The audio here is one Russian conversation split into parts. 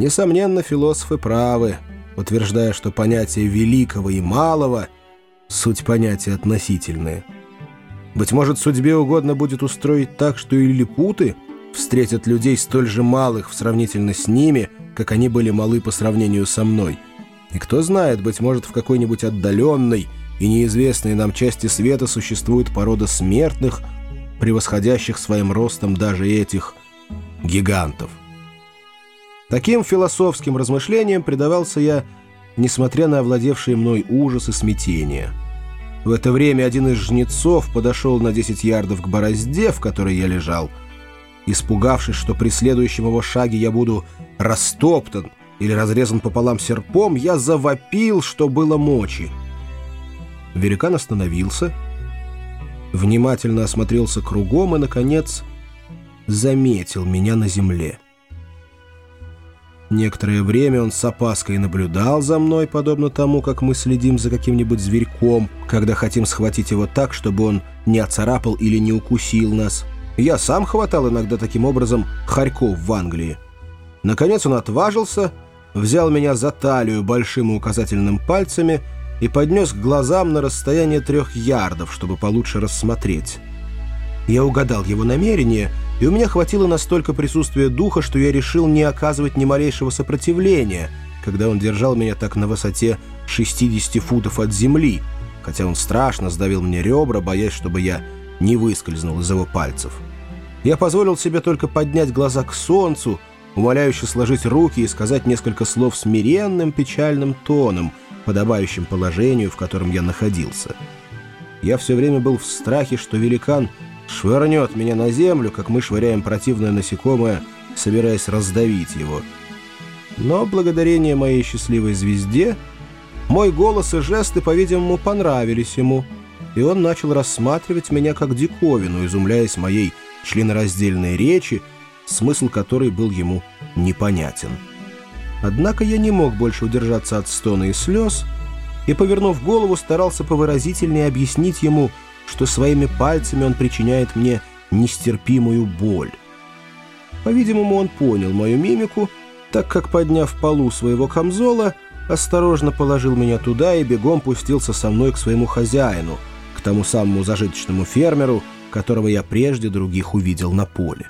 Несомненно, философы правы, утверждая, что понятие великого и малого — суть понятия относительные. Быть может, судьбе угодно будет устроить так, что и лилипуты встретят людей столь же малых в сравнительно с ними, как они были малы по сравнению со мной. И кто знает, быть может, в какой-нибудь отдаленной и неизвестной нам части света существует порода смертных, превосходящих своим ростом даже этих гигантов. Таким философским размышлениям предавался я, несмотря на овладевший мной ужас и смятение. В это время один из жнецов подошел на 10 ярдов к борозде, в которой я лежал. Испугавшись, что при следующем его шаге я буду растоптан или разрезан пополам серпом, я завопил, что было мочи. Великан остановился, внимательно осмотрелся кругом и, наконец, заметил меня на земле. Некоторое время он с опаской наблюдал за мной, подобно тому, как мы следим за каким-нибудь зверьком, когда хотим схватить его так, чтобы он не оцарапал или не укусил нас. Я сам хватал иногда таким образом хорьков в Англии. Наконец он отважился, взял меня за талию большим и указательным пальцами и поднес к глазам на расстояние трех ярдов, чтобы получше рассмотреть. Я угадал его намерение, и у меня хватило настолько присутствия духа, что я решил не оказывать ни малейшего сопротивления, когда он держал меня так на высоте 60 футов от земли, хотя он страшно сдавил мне ребра, боясь, чтобы я не выскользнул из его пальцев. Я позволил себе только поднять глаза к солнцу, умоляюще сложить руки и сказать несколько слов смиренным печальным тоном, подобающим положению, в котором я находился. Я все время был в страхе, что великан — швырнет меня на землю, как мы швыряем противное насекомое, собираясь раздавить его. Но благодарение моей счастливой звезде мой голос и жесты, по-видимому, понравились ему, и он начал рассматривать меня как диковину, изумляясь моей членораздельной речи, смысл которой был ему непонятен. Однако я не мог больше удержаться от стона и слез, и, повернув голову, старался повыразительнее объяснить ему, что своими пальцами он причиняет мне нестерпимую боль. По-видимому, он понял мою мимику, так как, подняв полу своего камзола, осторожно положил меня туда и бегом пустился со мной к своему хозяину, к тому самому зажиточному фермеру, которого я прежде других увидел на поле.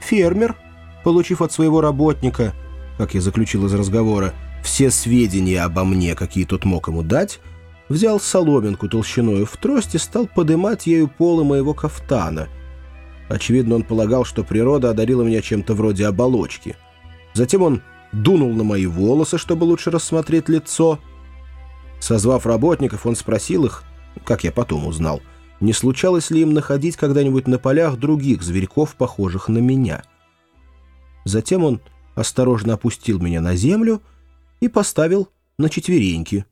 Фермер, получив от своего работника, как я заключил из разговора, все сведения обо мне, какие тот мог ему дать, взял соломинку толщиною в трость и стал подымать ею полы моего кафтана. Очевидно, он полагал, что природа одарила меня чем-то вроде оболочки. Затем он дунул на мои волосы, чтобы лучше рассмотреть лицо. Созвав работников, он спросил их, как я потом узнал, не случалось ли им находить когда-нибудь на полях других зверьков, похожих на меня. Затем он осторожно опустил меня на землю и поставил на четвереньки —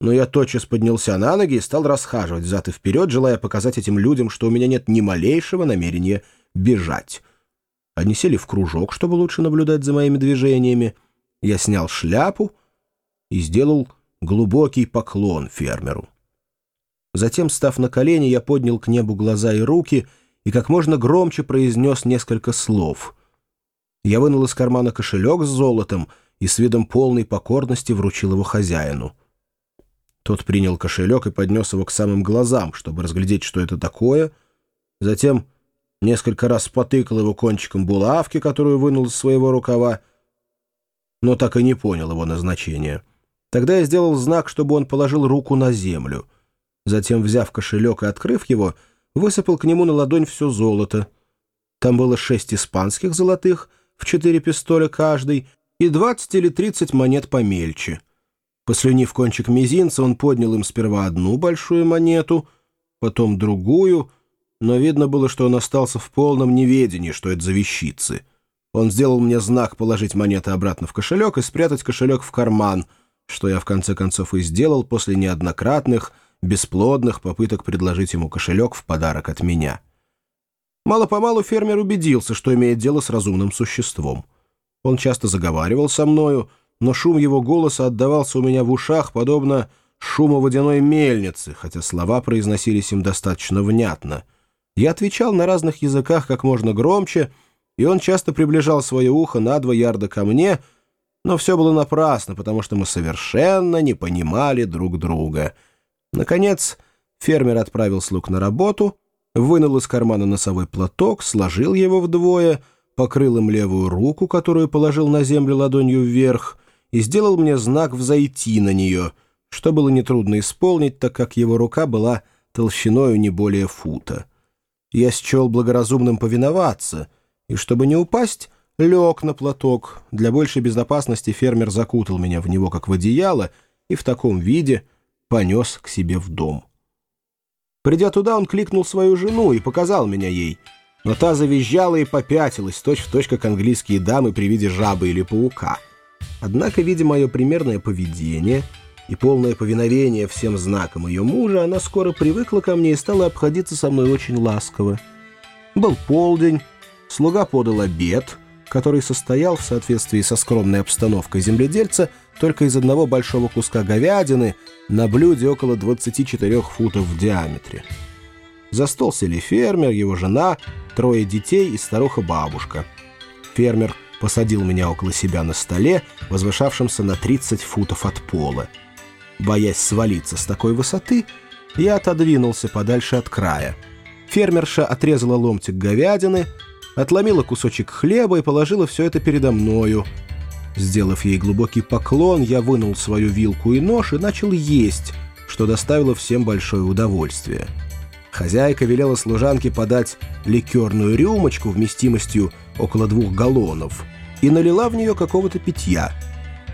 но я тотчас поднялся на ноги и стал расхаживать взад и вперед, желая показать этим людям, что у меня нет ни малейшего намерения бежать. Они сели в кружок, чтобы лучше наблюдать за моими движениями. Я снял шляпу и сделал глубокий поклон фермеру. Затем, став на колени, я поднял к небу глаза и руки и как можно громче произнес несколько слов. Я вынул из кармана кошелек с золотом и с видом полной покорности вручил его хозяину. Тот принял кошелек и поднес его к самым глазам, чтобы разглядеть, что это такое. Затем несколько раз потыкал его кончиком булавки, которую вынул из своего рукава, но так и не понял его назначения. Тогда я сделал знак, чтобы он положил руку на землю. Затем, взяв кошелек и открыв его, высыпал к нему на ладонь все золото. Там было шесть испанских золотых, в четыре пистоля каждый, и двадцать или тридцать монет помельче — Послюнив кончик мизинца, он поднял им сперва одну большую монету, потом другую, но видно было, что он остался в полном неведении, что это за вещицы. Он сделал мне знак положить монеты обратно в кошелек и спрятать кошелек в карман, что я в конце концов и сделал после неоднократных, бесплодных попыток предложить ему кошелек в подарок от меня. Мало-помалу фермер убедился, что имеет дело с разумным существом. Он часто заговаривал со мною, но шум его голоса отдавался у меня в ушах, подобно шуму водяной мельницы, хотя слова произносились им достаточно внятно. Я отвечал на разных языках как можно громче, и он часто приближал свое ухо на два ярда ко мне, но все было напрасно, потому что мы совершенно не понимали друг друга. Наконец, фермер отправил слуг на работу, вынул из кармана носовой платок, сложил его вдвое, покрыл им левую руку, которую положил на землю ладонью вверх, и сделал мне знак «взойти» на нее, что было нетрудно исполнить, так как его рука была толщиною не более фута. Я счел благоразумным повиноваться, и, чтобы не упасть, лег на платок. Для большей безопасности фермер закутал меня в него, как в одеяло, и в таком виде понес к себе в дом. Придя туда, он кликнул свою жену и показал меня ей, но та завизжала и попятилась, точь-в-точь, как английские дамы при виде жабы или паука. Однако, видя мое примерное поведение — и полное повиновение всем знакам ее мужа, она скоро привыкла ко мне и стала обходиться со мной очень ласково. Был полдень, слуга подал обед, который состоял в соответствии со скромной обстановкой земледельца только из одного большого куска говядины на блюде около 24 футов в диаметре. За стол сели фермер, его жена, трое детей и старуха-бабушка. Фермер посадил меня около себя на столе, возвышавшемся на 30 футов от пола. Боясь свалиться с такой высоты, я отодвинулся подальше от края. Фермерша отрезала ломтик говядины, отломила кусочек хлеба и положила все это передо мною. Сделав ей глубокий поклон, я вынул свою вилку и нож и начал есть, что доставило всем большое удовольствие. Хозяйка велела служанке подать ликерную рюмочку вместимостью около двух галлонов и налила в нее какого-то питья —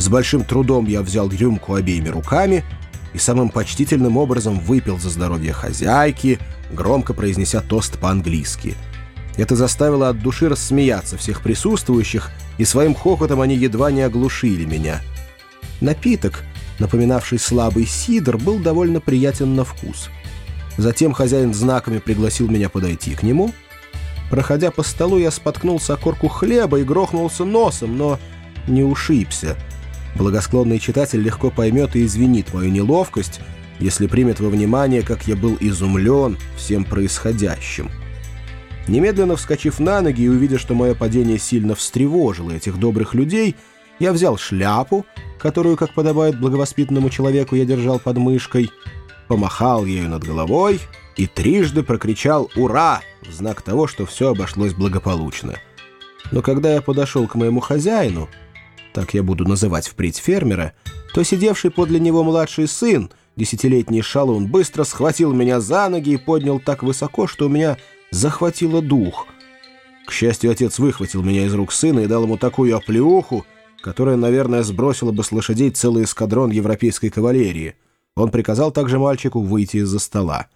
с большим трудом я взял рюмку обеими руками и самым почтительным образом выпил за здоровье хозяйки, громко произнеся тост по-английски. Это заставило от души рассмеяться всех присутствующих, и своим хохотом они едва не оглушили меня. Напиток, напоминавший слабый сидр, был довольно приятен на вкус. Затем хозяин знаками пригласил меня подойти к нему. Проходя по столу, я споткнулся о корку хлеба и грохнулся носом, но не ушибся — Благосклонный читатель легко поймет и извинит мою неловкость, если примет во внимание, как я был изумлен всем происходящим. Немедленно вскочив на ноги и увидя, что мое падение сильно встревожило этих добрых людей, я взял шляпу, которую, как подобает благовоспитанному человеку, я держал под мышкой, помахал ею над головой и трижды прокричал «Ура!» в знак того, что все обошлось благополучно. Но когда я подошел к моему хозяину, так я буду называть впредь фермера, то сидевший подле него младший сын, десятилетний шалун, быстро схватил меня за ноги и поднял так высоко, что у меня захватило дух. К счастью, отец выхватил меня из рук сына и дал ему такую оплеуху, которая, наверное, сбросила бы с лошадей целый эскадрон европейской кавалерии. Он приказал также мальчику выйти из-за стола.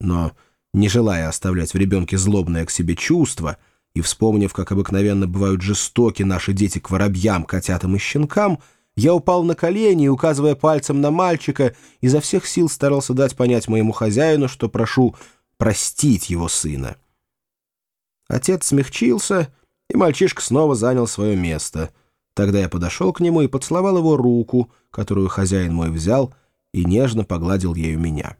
Но, не желая оставлять в ребенке злобное к себе чувство, и вспомнив, как обыкновенно бывают жестоки наши дети к воробьям, котятам и щенкам, я упал на колени указывая пальцем на мальчика, изо всех сил старался дать понять моему хозяину, что прошу простить его сына. Отец смягчился, и мальчишка снова занял свое место. Тогда я подошел к нему и поцеловал его руку, которую хозяин мой взял, и нежно погладил ею меня.